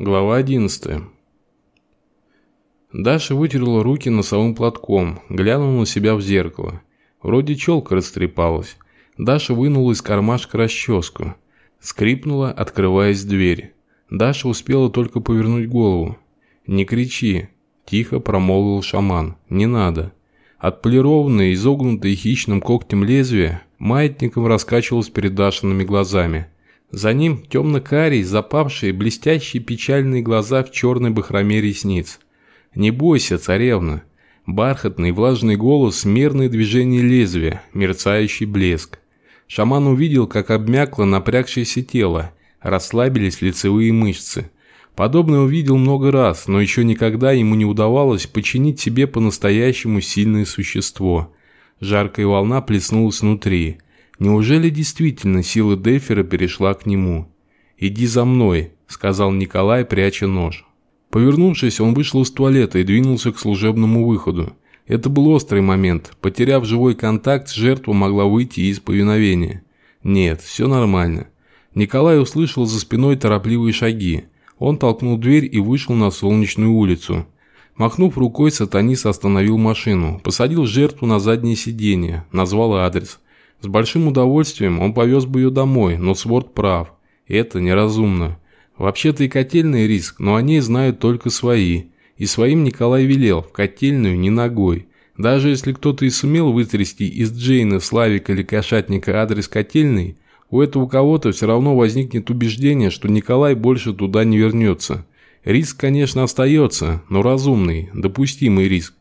Глава 11. Даша вытерла руки носовым платком, глянула на себя в зеркало. Вроде челка растрепалась. Даша вынула из кармашка расческу. Скрипнула, открываясь дверь. Даша успела только повернуть голову. «Не кричи», – тихо промолвил шаман. «Не надо». Отполированное, изогнутое хищным когтем лезвие маятником раскачивалось перед Дашиными глазами – за ним темно-карий, запавшие, блестящие печальные глаза в черной бахроме ресниц. «Не бойся, царевна!» Бархатный влажный голос, мерные движения лезвия, мерцающий блеск. Шаман увидел, как обмякло напрягшееся тело, расслабились лицевые мышцы. Подобное увидел много раз, но еще никогда ему не удавалось починить себе по-настоящему сильное существо. Жаркая волна плеснулась внутри – Неужели действительно сила Дефера перешла к нему? «Иди за мной», – сказал Николай, пряча нож. Повернувшись, он вышел из туалета и двинулся к служебному выходу. Это был острый момент. Потеряв живой контакт, жертва могла выйти из повиновения. Нет, все нормально. Николай услышал за спиной торопливые шаги. Он толкнул дверь и вышел на солнечную улицу. Махнув рукой, сатанист остановил машину, посадил жертву на заднее сиденье, назвал адрес – с большим удовольствием он повез бы ее домой, но Сворд прав. Это неразумно. Вообще-то и котельный риск, но они знают только свои. И своим Николай велел, в котельную не ногой. Даже если кто-то и сумел вытрясти из Джейна, Славика или Кошатника адрес котельной, у этого кого-то все равно возникнет убеждение, что Николай больше туда не вернется. Риск, конечно, остается, но разумный, допустимый риск.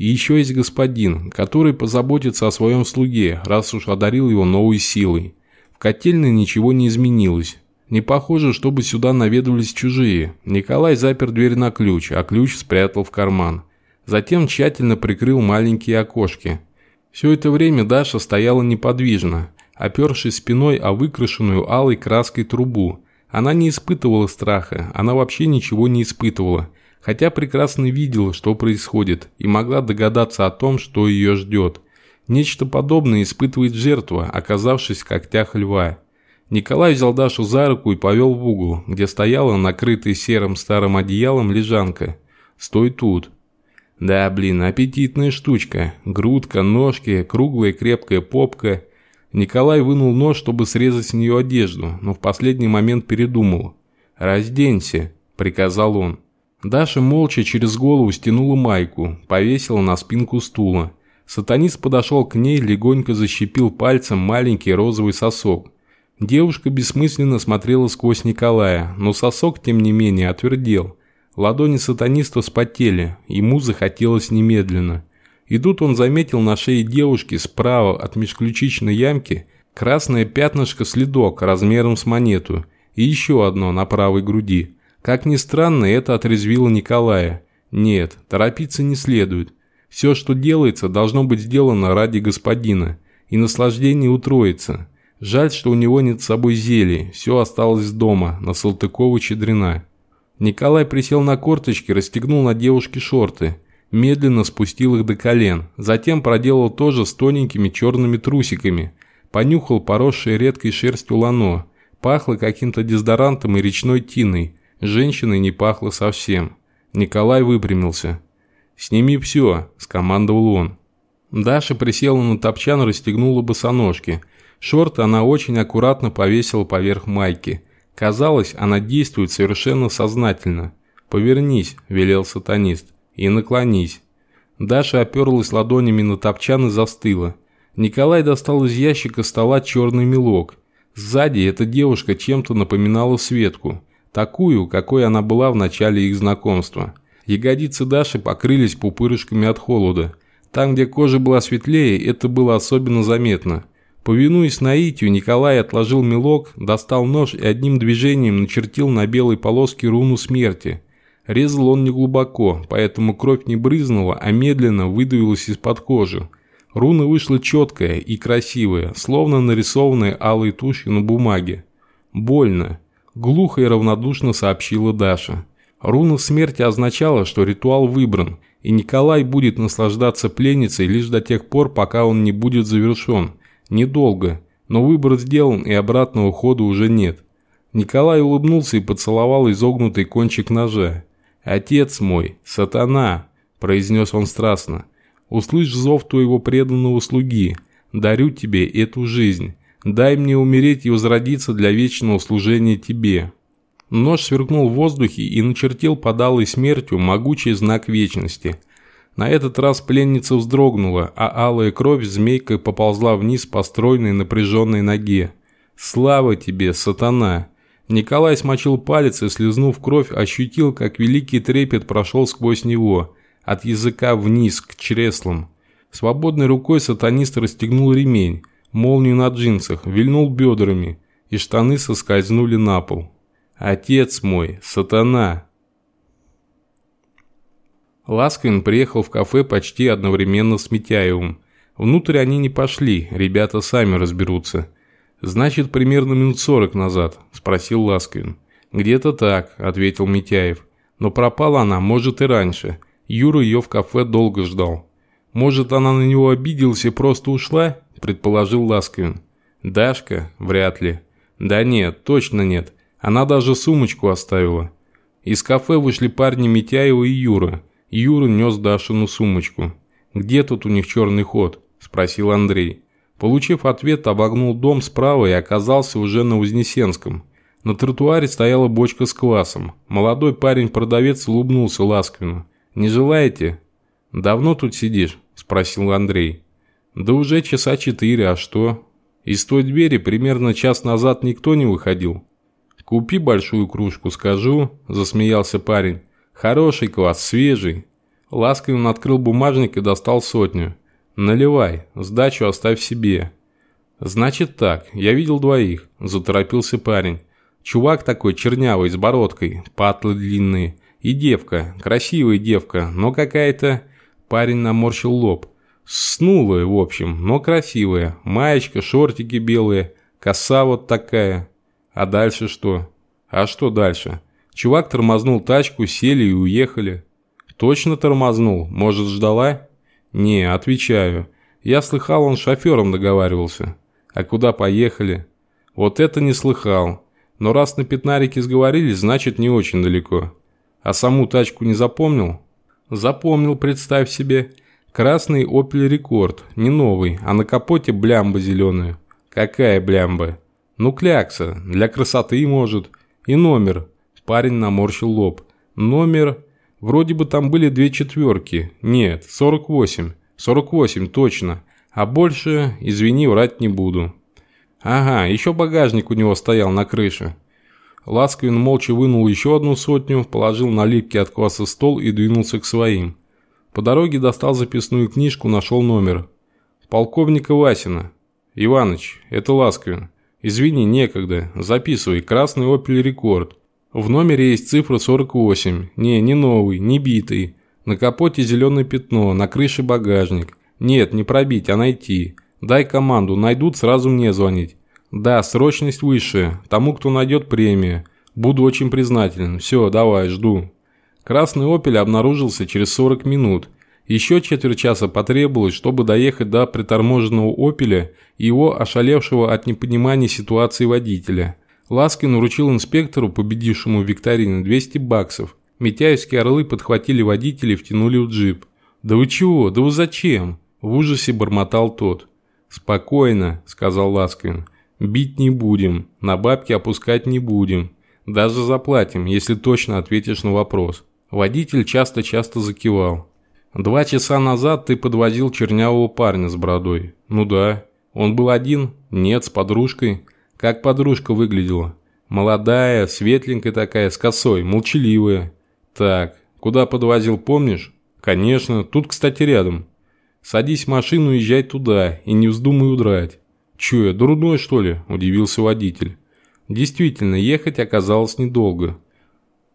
И еще есть господин, который позаботится о своем слуге, раз уж одарил его новой силой. В котельной ничего не изменилось. Не похоже, чтобы сюда наведывались чужие. Николай запер дверь на ключ, а ключ спрятал в карман. Затем тщательно прикрыл маленькие окошки. Все это время Даша стояла неподвижно, опершись спиной о выкрашенную алой краской трубу. Она не испытывала страха, она вообще ничего не испытывала – хотя прекрасно видела, что происходит, и могла догадаться о том, что ее ждет. Нечто подобное испытывает жертва, оказавшись в когтях льва. Николай взял Дашу за руку и повел в угол, где стояла накрытая серым старым одеялом лежанка. «Стой тут». Да, блин, аппетитная штучка. Грудка, ножки, круглая крепкая попка. Николай вынул нож, чтобы срезать с нее одежду, но в последний момент передумал. «Разденься», – приказал он. Даша молча через голову стянула майку, повесила на спинку стула. Сатанист подошел к ней, легонько защипил пальцем маленький розовый сосок. Девушка бессмысленно смотрела сквозь Николая, но сосок, тем не менее, отвердел. Ладони сатаниста спотели, ему захотелось немедленно. И тут он заметил на шее девушки справа от межключичной ямки красное пятнышко-следок размером с монету и еще одно на правой груди – как ни странно, это отрезвило Николая. Нет, торопиться не следует. Все, что делается, должно быть сделано ради господина, и наслаждение утроится. Жаль, что у него нет с собой зелий, все осталось дома, на Салтыкова-Чедрина. Николай присел на корточки, расстегнул на девушке шорты, медленно спустил их до колен, затем проделал то же с тоненькими черными трусиками, понюхал поросшее редкой шерстью лано, пахло каким-то дезодорантом и речной тиной, Женщиной не пахло совсем. Николай выпрямился. «Сними все», – скомандовал он. Даша присела на топчан, расстегнула босоножки. Шорты она очень аккуратно повесила поверх майки. Казалось, она действует совершенно сознательно. «Повернись», – велел сатанист, – «и наклонись». Даша оперлась ладонями на топчан и застыла. Николай достал из ящика стола черный мелок. Сзади эта девушка чем-то напоминала Светку. Такую, какой она была в начале их знакомства. Ягодицы Даши покрылись пупырышками от холода. Там, где кожа была светлее, это было особенно заметно. Повинуясь наитию, Николай отложил мелок, достал нож и одним движением начертил на белой полоске руну смерти. Резал он неглубоко, поэтому кровь не брызнула, а медленно выдавилась из-под кожи. Руна вышла четкая и красивая, словно нарисованная алой тушью на бумаге. Больно. Глухо и равнодушно сообщила Даша. Руна смерти означала, что ритуал выбран, и Николай будет наслаждаться пленницей лишь до тех пор, пока он не будет завершен. Недолго, но выбор сделан и обратного хода уже нет. Николай улыбнулся и поцеловал изогнутый кончик ножа. «Отец мой, сатана!» – произнес он страстно. «Услышь зов твоего преданного слуги. Дарю тебе эту жизнь. Дай мне умереть и возродиться для вечного служения тебе». Нож сверкнул в воздухе и начертил подалой смертью могучий знак вечности. На этот раз пленница вздрогнула, а алая кровь змейкой поползла вниз по стройной напряженной ноге. «Слава тебе, сатана!» Николай смочил палец и, слезнув кровь, ощутил, как великий трепет прошел сквозь него, от языка вниз, к чреслам. Свободной рукой сатанист расстегнул ремень, молнию на джинсах, вильнул бедрами, и штаны соскользнули на пол. «Отец мой, сатана!» Ласквин приехал в кафе почти одновременно с Митяевым. Внутрь они не пошли, ребята сами разберутся – «Значит, примерно минут сорок назад», – спросил Ласквин. «Где-то так», – ответил Митяев. «Но пропала она, может, и раньше. Юра ее в кафе долго ждал». «Может, она на него обиделась и просто ушла?» – предположил Ласквин. «Дашка? Вряд ли». «Да нет, точно нет. Она даже сумочку оставила». Из кафе вышли парни Митяева и Юра. Юра нес Дашину сумочку. «Где тут у них черный ход?» – спросил Андрей. Получив ответ, обогнул дом справа и оказался уже на Вознесенском. На тротуаре стояла бочка с квасом. Молодой парень-продавец улыбнулся Ласквину. «Не желаете?» «Давно тут сидишь?» – спросил Андрей. «Да уже часа четыре, а что?» «Из той двери примерно час назад никто не выходил». «Купи большую кружку, скажу», – засмеялся парень. «Хороший квас, свежий». Ласковин открыл бумажник и достал сотню. «Наливай, сдачу оставь себе». «Значит так, я видел двоих», – заторопился парень. «Чувак такой чернявый, с бородкой, патлы длинные. И девка, красивая девка, но какая-то...» Парень наморщил лоб. Снулая, в общем, но красивая. Маечка, шортики белые, коса вот такая. А дальше что? А что дальше? Чувак тормознул тачку, сели и уехали. Точно тормознул? Может, ждала? «Не, отвечаю. Я слыхал, он с шофером договаривался. А куда поехали?» «Вот это не слыхал. Но раз на пятнарике сговорились, значит не очень далеко. А саму тачку не запомнил?» «Запомнил, представь себе. Красный Opel Рекорд, не новый, а на капоте блямба зеленая». «Какая блямба?» «Ну, клякса. Для красоты, может. И номер». Парень наморщил лоб. «Номер...» Вроде бы там были две четверки. Нет, 48. 48, точно. А больше, извини, врать не буду. Ага, еще багажник у него стоял на крыше. Ласковин молча вынул еще одну сотню, положил на липкий от кваса стол и двинулся к своим. По дороге достал записную книжку, нашел номер. Полковника Васина. «Иваныч, это Ласковин. Извини, некогда. Записывай. Красный Opel Рекорд. В номере есть цифра 48. Не, не новый, не битый. На капоте зеленое пятно, на крыше багажник. Нет, не пробить, а найти. Дай команду, найдут, сразу мне звонить. Да, срочность выше. Тому, кто найдет премию. Буду очень признателен. Все, давай, жду. Красный «Опель» обнаружился через 40 минут. Еще четверть часа потребовалось, чтобы доехать до приторможенного «Опеля» и его ошалевшего от непонимания ситуации водителя. Ласкин вручил инспектору, победившему в викторине, 200 баксов. Митяевские орлы подхватили водителя и втянули в джип. «Да вы чего? Да вы зачем?» В ужасе бормотал тот. «Спокойно», – сказал Ласкин. «Бить не будем, на бабки опускать не будем. Даже заплатим, если точно ответишь на вопрос». Водитель часто-часто закивал. «Два часа назад ты подвозил чернявого парня с бородой». «Ну да». «Он был один?» «Нет, с подружкой». Как подружка выглядела? Молодая, светленькая такая, с косой, молчаливая. Так, куда подвозил, помнишь? Конечно, тут, кстати, рядом. Садись в машину езжай туда, и не вздумай удрать. Че, я дурной, что ли? Удивился водитель. Действительно, ехать оказалось недолго.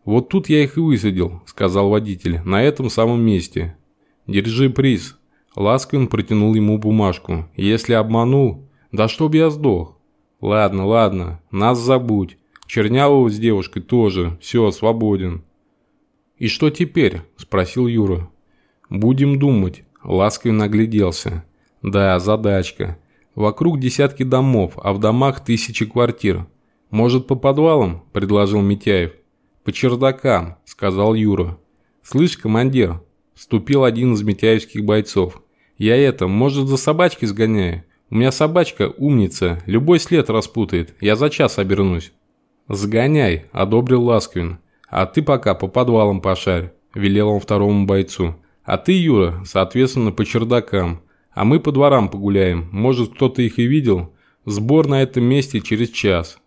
«Вот тут я их и высадил», – сказал водитель, – «на этом самом месте». «Держи приз». Ласкин протянул ему бумажку. «Если обманул, да чтоб я сдох». «Ладно, ладно, нас забудь. Чернявого с девушкой тоже. Все, свободен». «И что теперь?» – спросил Юра. «Будем думать». Ласково нагляделся. «Да, задачка. Вокруг десятки домов, а в домах тысячи квартир. «Может, по подвалам?» – предложил Митяев. «По чердакам», – сказал Юра. «Слышь, командир», – вступил один из митяевских бойцов. «Я это, может, за собачки сгоняю? У меня собачка умница, любой след распутает, я за час обернусь». «Сгоняй», – одобрил Ласковин. «А ты пока по подвалам пошарь», – велел он второму бойцу. «А ты, Юра, соответственно, по чердакам. А мы по дворам погуляем, может, кто-то их и видел. Сбор на этом месте через час».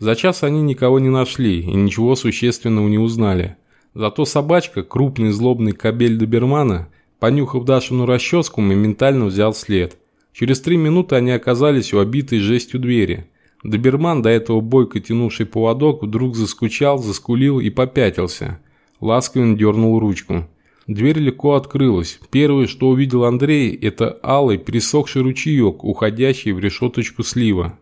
За час они никого не нашли и ничего существенного не узнали. Зато собачка, крупный злобный кобель добермана, понюхав Дашину расческу, моментально взял след. Через три минуты они оказались у обитой жестью двери. Доберман, до этого бойко тянувший поводок, вдруг заскучал, заскулил и попятился. Ласковин дернул ручку. Дверь легко открылась. Первое, что увидел Андрей, это алый, пересохший ручеек, уходящий в решеточку слива.